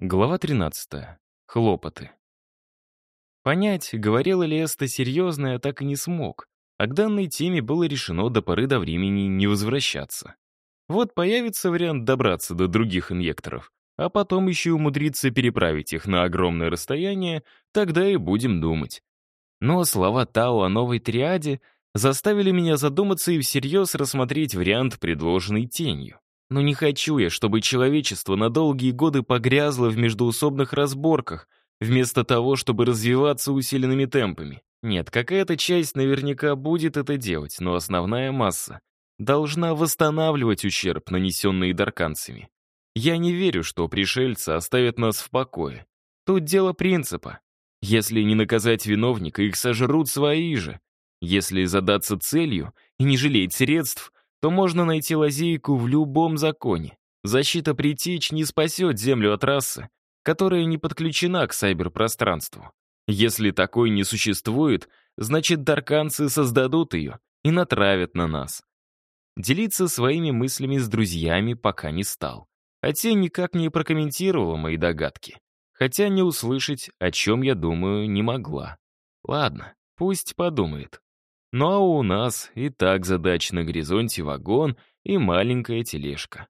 Глава 13. Хлопоты. Понять, говорила ли Эста серьезно, я так и не смог, а к данной теме было решено до поры до времени не возвращаться. Вот появится вариант добраться до других инъекторов, а потом еще умудриться переправить их на огромное расстояние, тогда и будем думать. Но слова Тао о новой триаде заставили меня задуматься и всерьез рассмотреть вариант, предложенный тенью. Но не хочу я, чтобы человечество на долгие годы погрязло в междуусобных разборках, вместо того, чтобы развиваться усиленными темпами. Нет, какая-то часть наверняка будет это делать, но основная масса должна восстанавливать ущерб, нанесенный дарканцами. Я не верю, что пришельцы оставят нас в покое. Тут дело принципа. Если не наказать виновника, их сожрут свои же. Если задаться целью и не жалеть средств, то можно найти лазейку в любом законе. Защита притечь не спасет Землю от расы, которая не подключена к сайберпространству. Если такой не существует, значит, дарканцы создадут ее и натравят на нас. Делиться своими мыслями с друзьями пока не стал. А те никак не прокомментировала мои догадки. Хотя не услышать, о чем я думаю, не могла. Ладно, пусть подумает. Ну а у нас и так задач на горизонте вагон и маленькая тележка.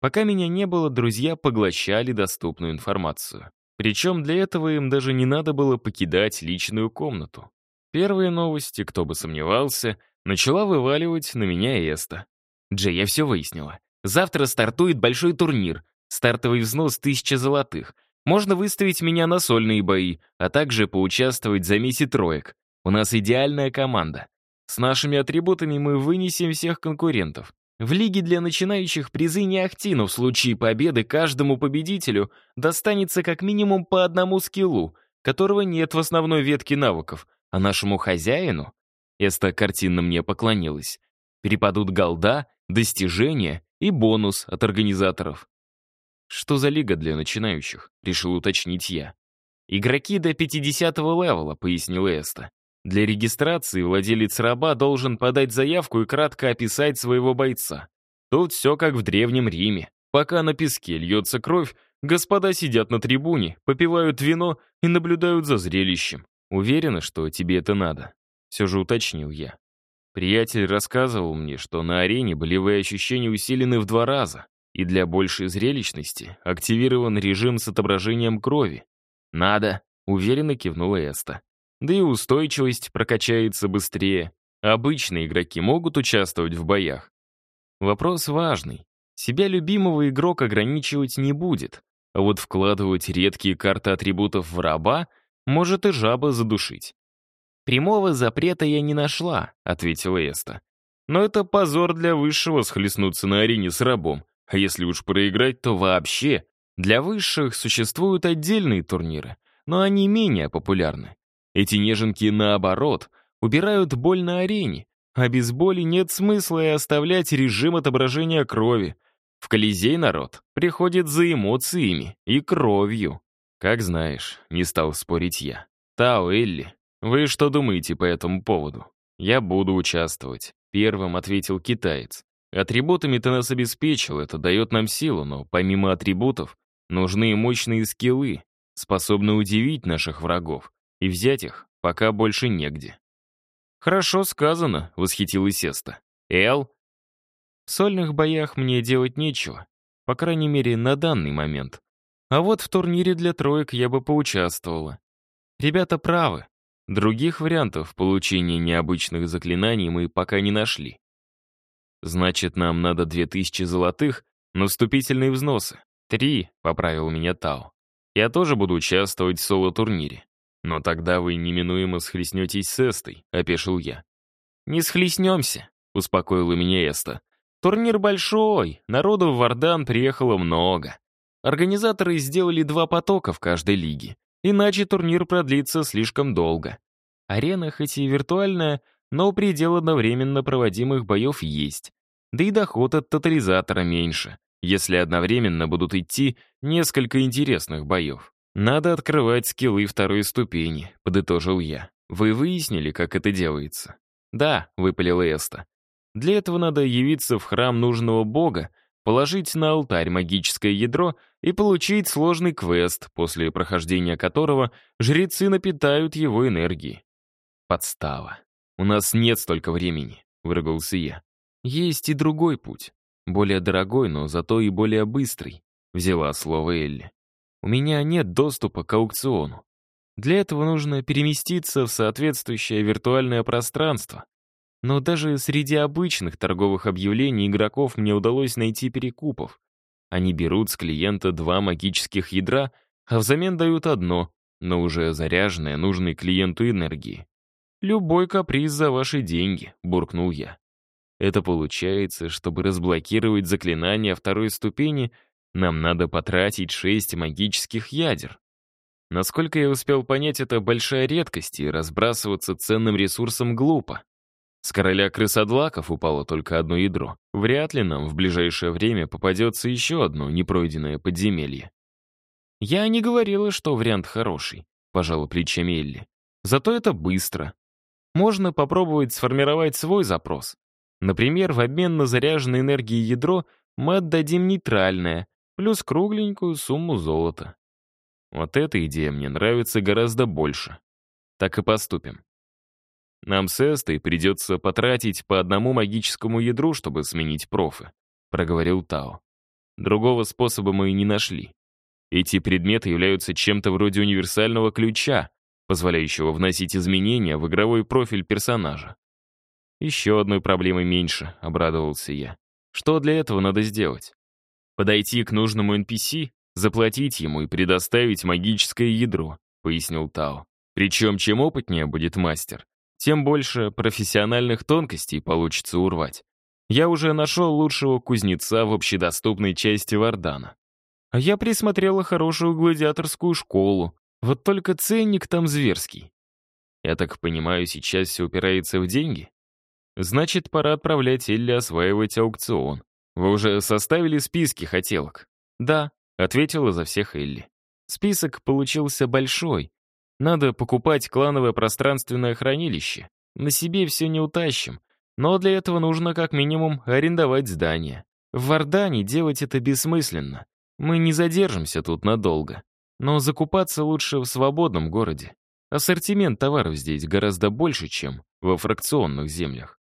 Пока меня не было, друзья поглощали доступную информацию. Причем для этого им даже не надо было покидать личную комнату. Первые новости, кто бы сомневался, начала вываливать на меня Эста. «Джей, я все выяснила. Завтра стартует большой турнир. Стартовый взнос тысяча золотых. Можно выставить меня на сольные бои, а также поучаствовать в замесе троек. У нас идеальная команда. С нашими атрибутами мы вынесем всех конкурентов. В лиге для начинающих призы не ахти, но в случае победы каждому победителю достанется как минимум по одному скиллу, которого нет в основной ветке навыков, а нашему хозяину, Эста картинно мне поклонилась, перепадут голда, достижения и бонус от организаторов. «Что за лига для начинающих?» — решил уточнить я. «Игроки до 50-го левела», — пояснил Эста. Для регистрации владелец раба должен подать заявку и кратко описать своего бойца. Тут все как в Древнем Риме. Пока на песке льется кровь, господа сидят на трибуне, попивают вино и наблюдают за зрелищем. Уверена, что тебе это надо. Все же уточнил я. Приятель рассказывал мне, что на арене болевые ощущения усилены в два раза, и для большей зрелищности активирован режим с отображением крови. «Надо», — уверенно кивнула Эста. Да и устойчивость прокачается быстрее. Обычные игроки могут участвовать в боях. Вопрос важный. Себя любимого игрок ограничивать не будет, а вот вкладывать редкие карты атрибутов в раба может и жаба задушить. «Прямого запрета я не нашла», — ответила Эста. «Но это позор для высшего схлестнуться на арене с рабом, а если уж проиграть, то вообще. Для высших существуют отдельные турниры, но они менее популярны. Эти неженки, наоборот, убирают боль на арене, а без боли нет смысла и оставлять режим отображения крови. В Колизей народ приходит за эмоциями и кровью. Как знаешь, не стал спорить я. Тао, Элли, вы что думаете по этому поводу? Я буду участвовать. Первым ответил китаец. Атрибутами ты нас обеспечил, это дает нам силу, но помимо атрибутов нужны мощные скиллы, способные удивить наших врагов и взять их пока больше негде. «Хорошо сказано», — восхитилась Эста. «Эл?» В сольных боях мне делать нечего, по крайней мере, на данный момент. А вот в турнире для троек я бы поучаствовала. Ребята правы. Других вариантов получения необычных заклинаний мы пока не нашли. Значит, нам надо две тысячи золотых на вступительные взносы. Три, поправил меня Тао. Я тоже буду участвовать в соло-турнире. «Но тогда вы неминуемо схлестнетесь с Эстой», — опешил я. «Не схлестнемся», — успокоила меня Эста. «Турнир большой, народу в Вардан приехало много. Организаторы сделали два потока в каждой лиге, иначе турнир продлится слишком долго. Арена хоть и виртуальная, но предел одновременно проводимых боев есть. Да и доход от тотализатора меньше, если одновременно будут идти несколько интересных боев. «Надо открывать скиллы второй ступени», — подытожил я. «Вы выяснили, как это делается?» «Да», — выпалил Эста. «Для этого надо явиться в храм нужного бога, положить на алтарь магическое ядро и получить сложный квест, после прохождения которого жрецы напитают его энергией. Подстава. У нас нет столько времени, выругался я. Есть и другой путь. Более дорогой, но зато и более быстрый, взяла слово Элли. У меня нет доступа к аукциону. Для этого нужно переместиться в соответствующее виртуальное пространство. Но даже среди обычных торговых объявлений игроков мне удалось найти перекупов. Они берут с клиента два магических ядра, а взамен дают одно, но уже заряженное нужной клиенту энергии. «Любой каприз за ваши деньги», — буркнул я. Это получается, чтобы разблокировать заклинание второй ступени, нам надо потратить шесть магических ядер. Насколько я успел понять, это большая редкость, и разбрасываться ценным ресурсом глупо. С короля крысодлаков упало только одно ядро. Вряд ли нам в ближайшее время попадется еще одно непройденное подземелье. «Я не говорила, что вариант хороший», — пожала плечами Элли. «Зато это быстро. Можно попробовать сформировать свой запрос. Например, в обмен на заряженное энергией ядро мы отдадим нейтральное, плюс кругленькую сумму золота. Вот эта идея мне нравится гораздо больше. Так и поступим. Нам с Эстой придется потратить по одному магическому ядру, чтобы сменить профы, проговорил Тао. Другого способа мы и не нашли. Эти предметы являются чем-то вроде универсального ключа, позволяющего вносить изменения в игровой профиль персонажа. Еще одной проблемой меньше, обрадовался я. Что для этого надо сделать? Подойти к нужному NPC заплатить ему и предоставить магическое ядро», — пояснил Тао. «Причем, чем опытнее будет мастер, тем больше профессиональных тонкостей получится урвать. Я уже нашел лучшего кузнеца в общедоступной части Вардана. А я присмотрела хорошую гладиаторскую школу, вот только ценник там зверский. Я так понимаю, сейчас все упирается в деньги? Значит, пора отправлять Элли осваивать аукцион. Вы уже составили списки хотелок? Да, Ответила за всех Элли. Список получился большой. Надо покупать клановое пространственное хранилище. На себе все не утащим. Но для этого нужно как минимум арендовать здание. В Вардане делать это бессмысленно. Мы не задержимся тут надолго. Но закупаться лучше в свободном городе. Ассортимент товаров здесь гораздо больше, чем во фракционных землях.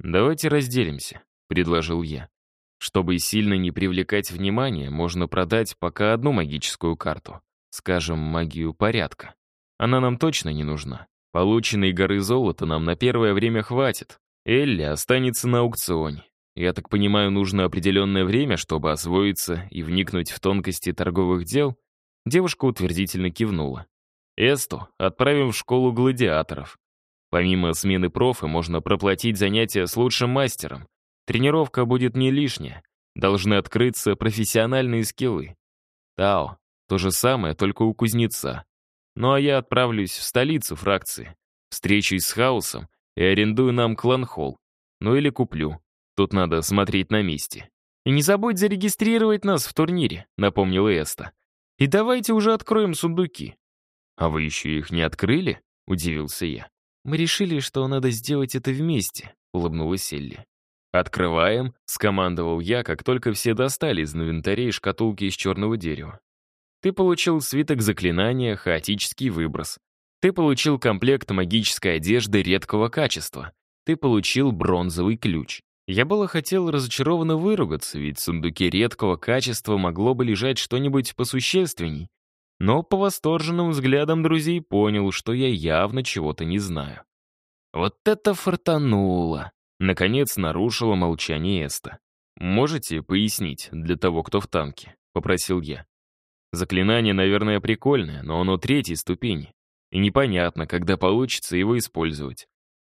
«Давайте разделимся», — предложил я. Чтобы сильно не привлекать внимание, можно продать пока одну магическую карту. Скажем, магию порядка. Она нам точно не нужна. Полученной горы золота нам на первое время хватит. Элли останется на аукционе. Я так понимаю, нужно определенное время, чтобы освоиться и вникнуть в тонкости торговых дел? Девушка утвердительно кивнула. Эсту отправим в школу гладиаторов. Помимо смены профы можно проплатить занятия с лучшим мастером, Тренировка будет не лишняя. Должны открыться профессиональные скиллы. Тао. То же самое, только у кузнеца. Ну а я отправлюсь в столицу фракции. Встречусь с Хаосом и арендую нам клан-холл. Ну или куплю. Тут надо смотреть на месте. И не забудь зарегистрировать нас в турнире, напомнил Эста. И давайте уже откроем сундуки. А вы еще их не открыли? Удивился я. Мы решили, что надо сделать это вместе, улыбнулась Элли. «Открываем», — скомандовал я, как только все достали из инвентарей шкатулки из черного дерева. Ты получил свиток заклинания «Хаотический выброс». Ты получил комплект магической одежды редкого качества. Ты получил бронзовый ключ. Я было хотел разочарованно выругаться, ведь в сундуке редкого качества могло бы лежать что-нибудь посущественней. Но по восторженным взглядам друзей понял, что я явно чего-то не знаю. Вот это фартануло! Наконец нарушила молчание Эста. «Можете пояснить для того, кто в танке?» — попросил я. Заклинание, наверное, прикольное, но оно третьей ступени. И непонятно, когда получится его использовать.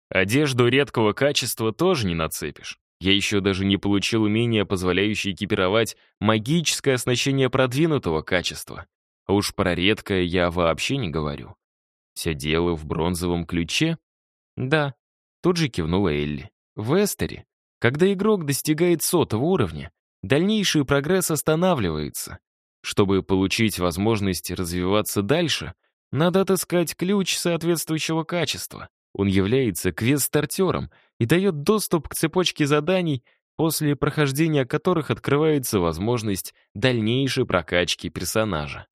Одежду редкого качества тоже не нацепишь. Я еще даже не получил умения, позволяющее экипировать магическое оснащение продвинутого качества. А уж про редкое я вообще не говорю. Все дело в бронзовом ключе? Да, тут же кивнула Элли. В Эстере, когда игрок достигает сотого уровня, дальнейший прогресс останавливается. Чтобы получить возможность развиваться дальше, надо отыскать ключ соответствующего качества. Он является квест-стартером и дает доступ к цепочке заданий, после прохождения которых открывается возможность дальнейшей прокачки персонажа.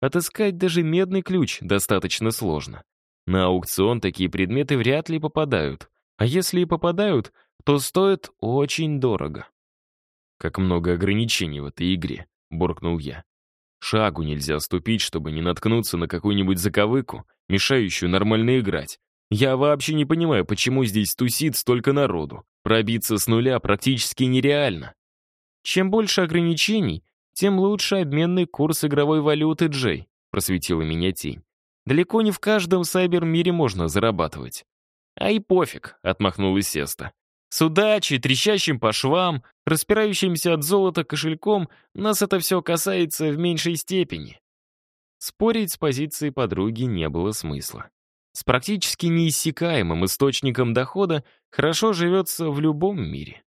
Отыскать даже медный ключ достаточно сложно. На аукцион такие предметы вряд ли попадают, а если и попадают, то стоят очень дорого. «Как много ограничений в этой игре», — буркнул я. «Шагу нельзя ступить, чтобы не наткнуться на какую-нибудь заковыку, мешающую нормально играть. Я вообще не понимаю, почему здесь тусит столько народу. Пробиться с нуля практически нереально. Чем больше ограничений, тем лучше обменный курс игровой валюты, Джей», — просветила меня тень. «Далеко не в каждом сайбер-мире можно зарабатывать». «А и пофиг», — отмахнулась Сеста. С удачей, трещащим по швам, распирающимся от золота кошельком, нас это все касается в меньшей степени. Спорить с позицией подруги не было смысла. С практически неиссякаемым источником дохода хорошо живется в любом мире.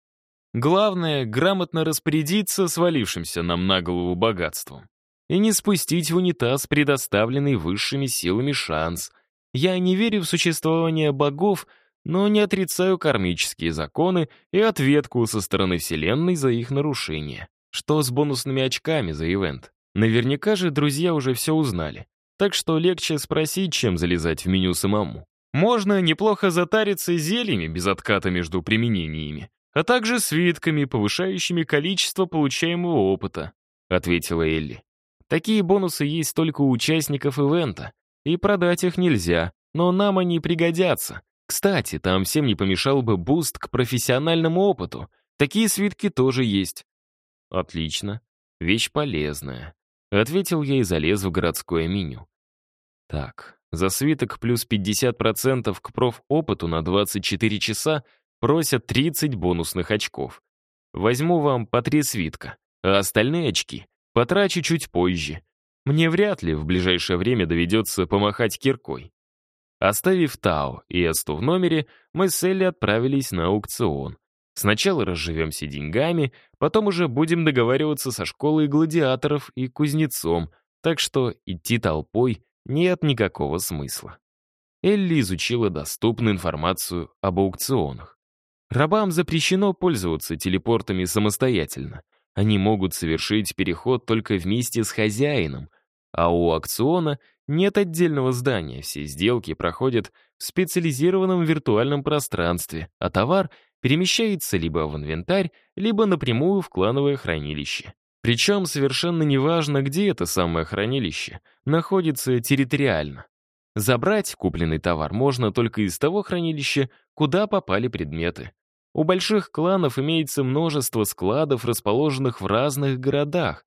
Главное — грамотно распорядиться свалившимся нам на голову богатством и не спустить в унитаз предоставленный высшими силами шанс. Я не верю в существование богов, но не отрицаю кармические законы и ответку со стороны Вселенной за их нарушение. Что с бонусными очками за ивент? Наверняка же друзья уже все узнали, так что легче спросить, чем залезать в меню самому. Можно неплохо затариться зельями без отката между применениями, а также свитками, повышающими количество получаемого опыта, ответила Элли. Такие бонусы есть только у участников ивента, и продать их нельзя, но нам они пригодятся, кстати, там всем не помешал бы буст к профессиональному опыту. Такие свитки тоже есть. Отлично. Вещь полезная. Ответил я и залез в городское меню. Так, за свиток плюс 50% к проф-опыту на 24 часа просят 30 бонусных очков. Возьму вам по три свитка, а остальные очки потрачу чуть позже. Мне вряд ли в ближайшее время доведется помахать киркой. Оставив Тао и Эсту в номере, мы с Элли отправились на аукцион. Сначала разживемся деньгами, потом уже будем договариваться со школой гладиаторов и кузнецом, так что идти толпой нет никакого смысла. Элли изучила доступную информацию об аукционах. Рабам запрещено пользоваться телепортами самостоятельно. Они могут совершить переход только вместе с хозяином, а у аукциона нет отдельного здания, все сделки проходят в специализированном виртуальном пространстве, а товар перемещается либо в инвентарь, либо напрямую в клановое хранилище. Причем совершенно неважно, где это самое хранилище находится территориально. Забрать купленный товар можно только из того хранилища, куда попали предметы. У больших кланов имеется множество складов, расположенных в разных городах,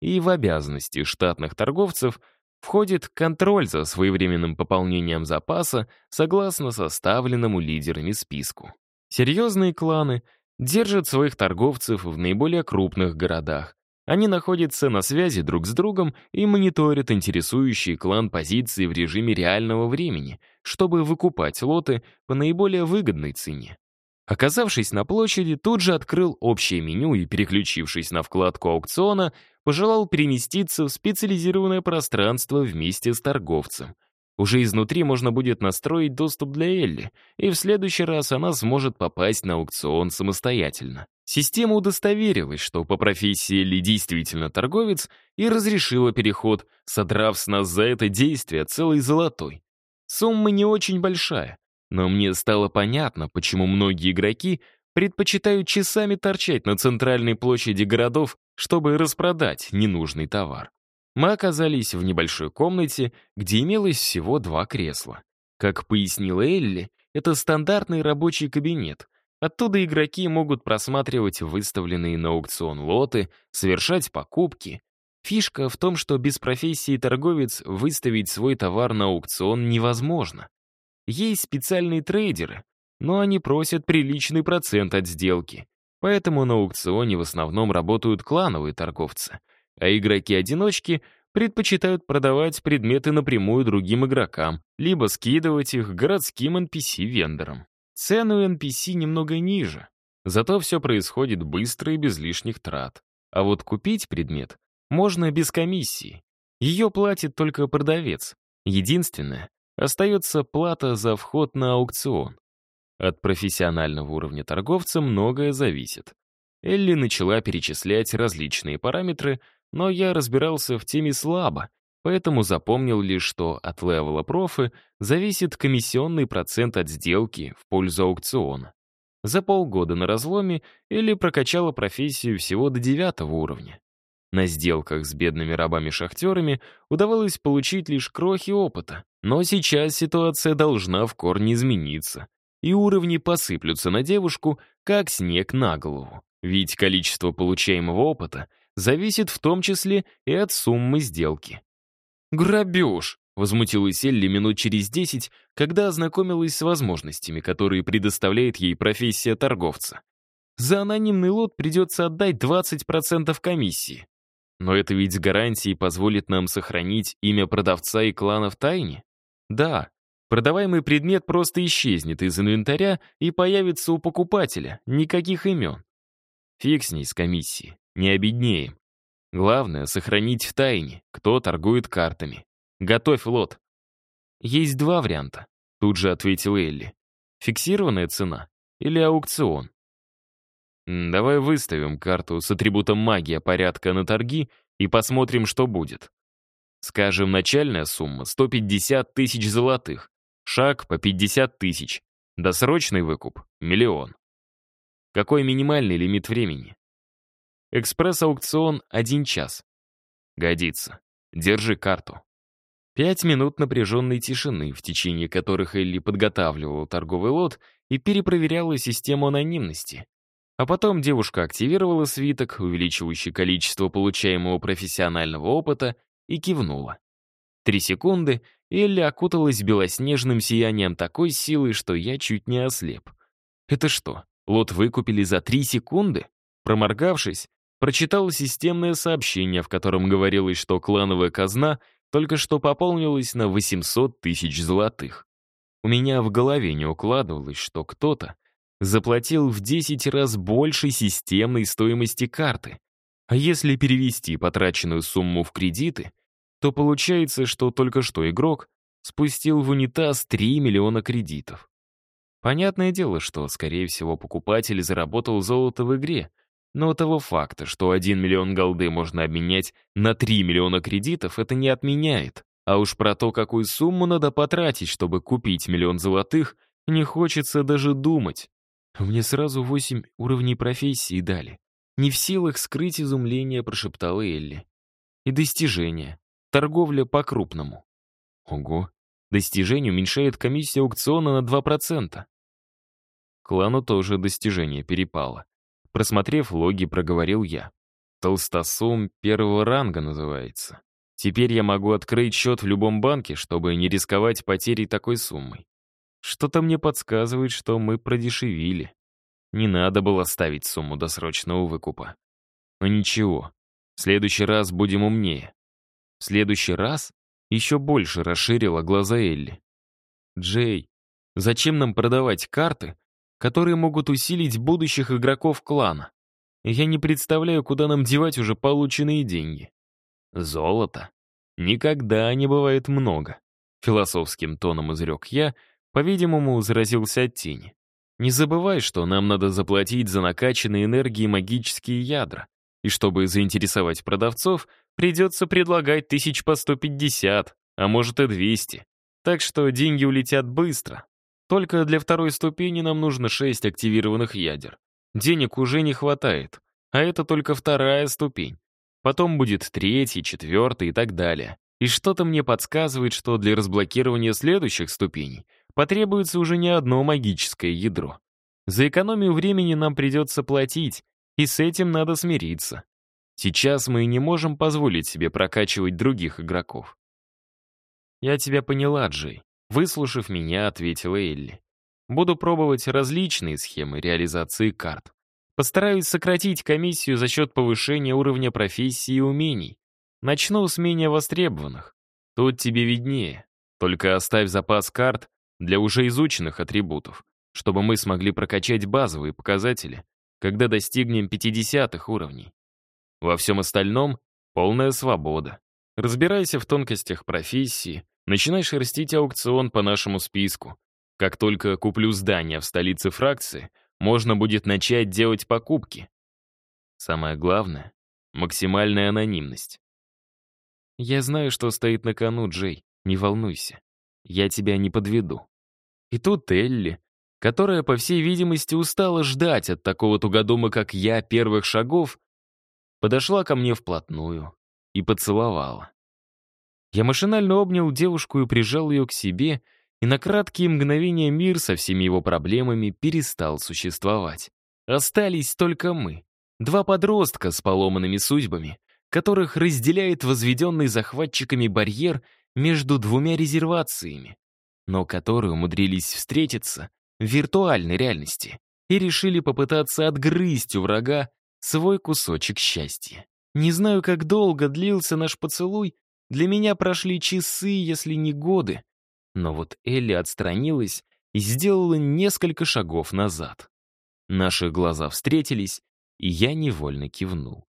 и в обязанности штатных торговцев – входит контроль за своевременным пополнением запаса согласно составленному лидерами списку. Серьезные кланы держат своих торговцев в наиболее крупных городах. Они находятся на связи друг с другом и мониторят интересующие клан позиции в режиме реального времени, чтобы выкупать лоты по наиболее выгодной цене. Оказавшись на площади, тут же открыл общее меню и, переключившись на вкладку аукциона, пожелал переместиться в специализированное пространство вместе с торговцем. Уже изнутри можно будет настроить доступ для Элли, и в следующий раз она сможет попасть на аукцион самостоятельно. Система удостоверилась, что по профессии Элли действительно торговец, и разрешила переход, содрав с нас за это действие целый золотой. Сумма не очень большая, но мне стало понятно, почему многие игроки предпочитают часами торчать на центральной площади городов, чтобы распродать ненужный товар. Мы оказались в небольшой комнате, где имелось всего два кресла. Как пояснила Элли, это стандартный рабочий кабинет. Оттуда игроки могут просматривать выставленные на аукцион лоты, совершать покупки. Фишка в том, что без профессии торговец выставить свой товар на аукцион невозможно. Есть специальные трейдеры, но они просят приличный процент от сделки. Поэтому на аукционе в основном работают клановые торговцы, а игроки-одиночки предпочитают продавать предметы напрямую другим игрокам, либо скидывать их городским NPC-вендорам. Цены у NPC немного ниже, зато все происходит быстро и без лишних трат. А вот купить предмет можно без комиссии. Ее платит только продавец. Единственное, Остается плата за вход на аукцион. От профессионального уровня торговца многое зависит. Элли начала перечислять различные параметры, но я разбирался в теме слабо, поэтому запомнил лишь, что от левела профы зависит комиссионный процент от сделки в пользу аукциона. За полгода на разломе Элли прокачала профессию всего до девятого уровня. На сделках с бедными рабами-шахтерами удавалось получить лишь крохи опыта, но сейчас ситуация должна в корне измениться, и уровни посыплются на девушку, как снег на голову. Ведь количество получаемого опыта зависит в том числе и от суммы сделки. «Грабеж!» — возмутилась Элли минут через десять, когда ознакомилась с возможностями, которые предоставляет ей профессия торговца. За анонимный лот придется отдать 20% комиссии. Но это ведь с гарантией позволит нам сохранить имя продавца и клана в тайне? Да, продаваемый предмет просто исчезнет из инвентаря и появится у покупателя, никаких имен. Фиг с ней с комиссией, не обеднеем. Главное — сохранить в тайне, кто торгует картами. Готовь лот. Есть два варианта, тут же ответил Элли. Фиксированная цена или аукцион. Давай выставим карту с атрибутом магия порядка на торги и посмотрим, что будет. Скажем, начальная сумма — 150 тысяч золотых, шаг по 50 тысяч, досрочный выкуп — миллион. Какой минимальный лимит времени? Экспресс-аукцион — один час. Годится. Держи карту. Пять минут напряженной тишины, в течение которых Элли подготавливала торговый лот и перепроверяла систему анонимности. А потом девушка активировала свиток, увеличивающий количество получаемого профессионального опыта, и кивнула. Три секунды, Элли окуталась белоснежным сиянием такой силы, что я чуть не ослеп. Это что, лот выкупили за три секунды? Проморгавшись, прочитал системное сообщение, в котором говорилось, что клановая казна только что пополнилась на 800 тысяч золотых. У меня в голове не укладывалось, что кто-то заплатил в 10 раз больше системной стоимости карты. А если перевести потраченную сумму в кредиты, то получается, что только что игрок спустил в унитаз 3 миллиона кредитов. Понятное дело, что, скорее всего, покупатель заработал золото в игре, но того факта, что 1 миллион голды можно обменять на 3 миллиона кредитов, это не отменяет. А уж про то, какую сумму надо потратить, чтобы купить миллион золотых, не хочется даже думать. Мне сразу восемь уровней профессии дали. Не в силах скрыть изумление, прошептала Элли. И достижения. Торговля по-крупному. Ого. Достижение уменьшает комиссию аукциона на 2%. Клану тоже достижение перепало. Просмотрев логи, проговорил я. Толстосум первого ранга называется. Теперь я могу открыть счет в любом банке, чтобы не рисковать потерей такой суммой. Что-то мне подсказывает, что мы продешевили. Не надо было ставить сумму досрочного выкупа. Но ничего, в следующий раз будем умнее. В следующий раз еще больше расширила глаза Элли. «Джей, зачем нам продавать карты, которые могут усилить будущих игроков клана? Я не представляю, куда нам девать уже полученные деньги». «Золото? Никогда не бывает много», — философским тоном изрек я, по-видимому, заразился от тени. Не забывай, что нам надо заплатить за накачанные энергией магические ядра. И чтобы заинтересовать продавцов, придется предлагать тысяч по 150, а может и 200. Так что деньги улетят быстро. Только для второй ступени нам нужно 6 активированных ядер. Денег уже не хватает, а это только вторая ступень. Потом будет третья, четвертая и так далее. И что-то мне подсказывает, что для разблокирования следующих ступеней потребуется уже не одно магическое ядро. За экономию времени нам придется платить, и с этим надо смириться. Сейчас мы не можем позволить себе прокачивать других игроков. «Я тебя поняла, Джей», — выслушав меня, ответила Элли. «Буду пробовать различные схемы реализации карт. Постараюсь сократить комиссию за счет повышения уровня профессии и умений. Начну с менее востребованных. Тут тебе виднее. Только оставь запас карт для уже изученных атрибутов, чтобы мы смогли прокачать базовые показатели, когда достигнем 50-х уровней. Во всем остальном — полная свобода. Разбирайся в тонкостях профессии, начинай шерстить аукцион по нашему списку. Как только куплю здание в столице фракции, можно будет начать делать покупки. Самое главное — максимальная анонимность. Я знаю, что стоит на кону, Джей, не волнуйся. Я тебя не подведу. И тут Элли, которая, по всей видимости, устала ждать от такого тугодума, как я, первых шагов, подошла ко мне вплотную и поцеловала. Я машинально обнял девушку и прижал ее к себе, и на краткие мгновения мир со всеми его проблемами перестал существовать. Остались только мы, два подростка с поломанными судьбами, которых разделяет возведенный захватчиками барьер между двумя резервациями, но которые умудрились встретиться в виртуальной реальности и решили попытаться отгрызть у врага свой кусочек счастья. Не знаю, как долго длился наш поцелуй, для меня прошли часы, если не годы. Но вот Элли отстранилась и сделала несколько шагов назад. Наши глаза встретились, и я невольно кивнул.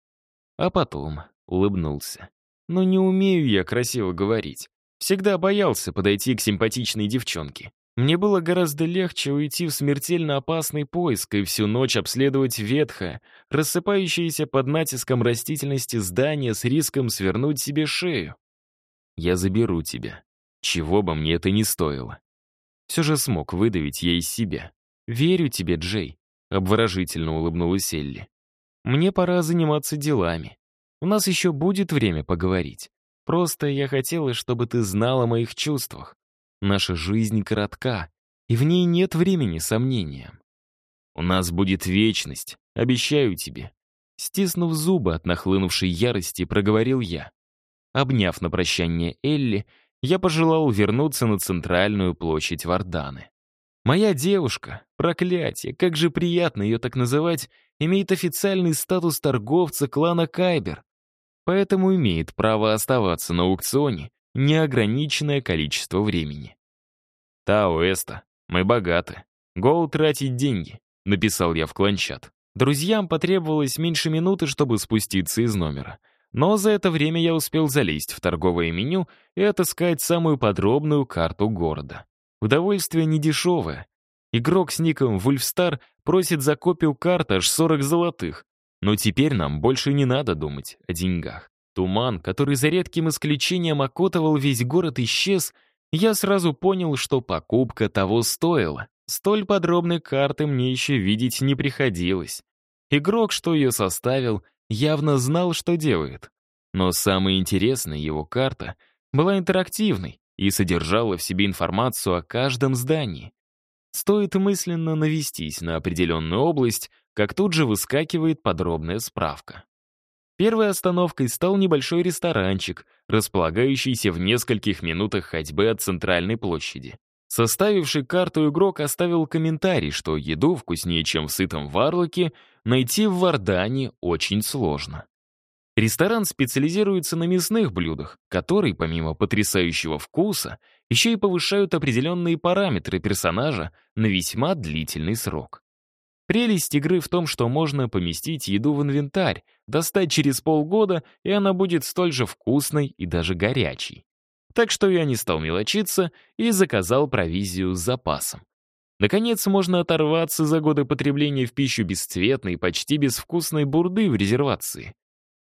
А потом улыбнулся. Но не умею я красиво говорить. Всегда боялся подойти к симпатичной девчонке. Мне было гораздо легче уйти в смертельно опасный поиск и всю ночь обследовать ветхое, рассыпающееся под натиском растительности здание с риском свернуть себе шею. Я заберу тебя, чего бы мне это ни стоило. Все же смог выдавить я из себя. «Верю тебе, Джей», — обворожительно улыбнулась Элли. «Мне пора заниматься делами. У нас еще будет время поговорить. Просто я хотела, чтобы ты знала о моих чувствах. Наша жизнь коротка, и в ней нет времени сомнениям. У нас будет вечность, обещаю тебе. Стиснув зубы от нахлынувшей ярости, проговорил я. Обняв на прощание Элли, я пожелал вернуться на центральную площадь Варданы. Моя девушка, проклятие, как же приятно ее так называть, имеет официальный статус торговца клана Кайбер, поэтому имеет право оставаться на аукционе неограниченное количество времени. «Тао, Эста, мы богаты. Гоу тратить деньги», — написал я в кланчат. Друзьям потребовалось меньше минуты, чтобы спуститься из номера. Но за это время я успел залезть в торговое меню и отыскать самую подробную карту города. Удовольствие недешевое. Игрок с ником Вульфстар просит за копию карты аж 40 золотых. Но теперь нам больше не надо думать о деньгах. Туман, который за редким исключением окутывал весь город, исчез, я сразу понял, что покупка того стоила. Столь подробной карты мне еще видеть не приходилось. Игрок, что ее составил, явно знал, что делает. Но самое интересное, его карта была интерактивной и содержала в себе информацию о каждом здании. Стоит мысленно навестись на определенную область, как тут же выскакивает подробная справка. Первой остановкой стал небольшой ресторанчик, располагающийся в нескольких минутах ходьбы от центральной площади. Составивший карту игрок оставил комментарий, что еду вкуснее, чем в сытом варлоке, найти в Вардане очень сложно. Ресторан специализируется на мясных блюдах, которые, помимо потрясающего вкуса, еще и повышают определенные параметры персонажа на весьма длительный срок. Прелесть игры в том, что можно поместить еду в инвентарь, достать через полгода, и она будет столь же вкусной и даже горячей. Так что я не стал мелочиться и заказал провизию с запасом. Наконец, можно оторваться за годы потребления в пищу бесцветной, почти безвкусной бурды в резервации.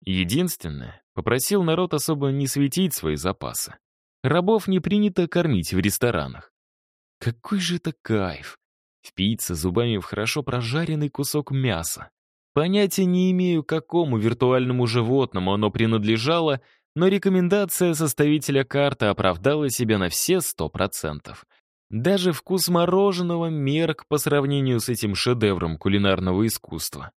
Единственное, попросил народ особо не светить свои запасы. Рабов не принято кормить в ресторанах. Какой же это кайф! Впиться зубами в хорошо прожаренный кусок мяса. Понятия не имею, какому виртуальному животному оно принадлежало, но рекомендация составителя карты оправдала себя на все сто процентов. Даже вкус мороженого мерк по сравнению с этим шедевром кулинарного искусства.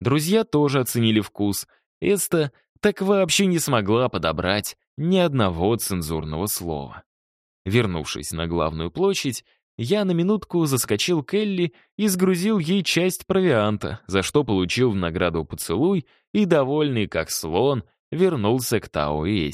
Друзья тоже оценили вкус. Эста так вообще не смогла подобрать ни одного цензурного слова. Вернувшись на главную площадь, я на минутку заскочил к Элли и сгрузил ей часть провианта, за что получил в награду поцелуй и, довольный как слон, вернулся к Тао и.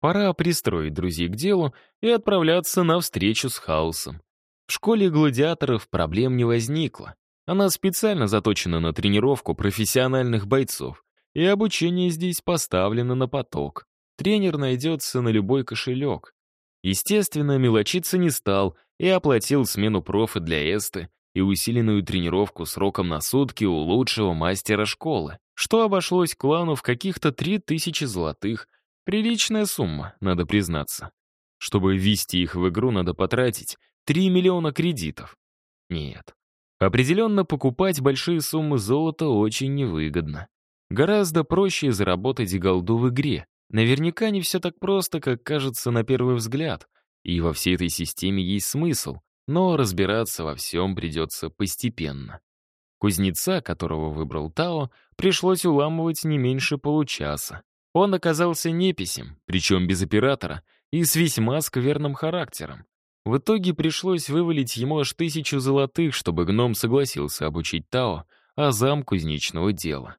Пора пристроить друзей к делу и отправляться на встречу с хаосом. В школе гладиаторов проблем не возникло. Она специально заточена на тренировку профессиональных бойцов, и обучение здесь поставлено на поток. Тренер найдется на любой кошелек. Естественно, мелочиться не стал и оплатил смену профа для Эсты и усиленную тренировку сроком на сутки у лучшего мастера школы. что обошлось клану в каких-то три тысячи золотых. Приличная сумма, надо признаться. Чтобы ввести их в игру, надо потратить 3 миллиона кредитов. Нет. Определенно покупать большие суммы золота очень невыгодно. Гораздо проще заработать голду в игре. Наверняка не все так просто, как кажется на первый взгляд. И во всей этой системе есть смысл, но разбираться во всем придется постепенно. Кузнеца, которого выбрал Тао, пришлось уламывать не меньше получаса. Он оказался неписем, причем без оператора, и с весьма скверным характером. В итоге пришлось вывалить ему аж тысячу золотых, чтобы гном согласился обучить Тао азам кузнечного дела.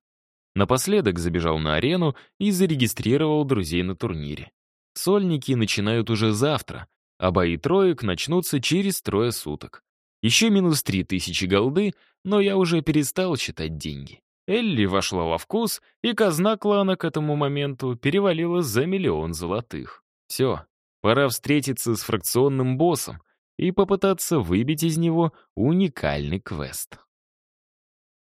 Напоследок забежал на арену и зарегистрировал друзей на турнире. Сольники начинают уже завтра, а бои троек начнутся через трое суток. Еще минус три тысячи голды, но я уже перестал считать деньги. Элли вошла во вкус, и казна клана к этому моменту перевалила за миллион золотых. Все, пора встретиться с фракционным боссом и попытаться выбить из него уникальный квест.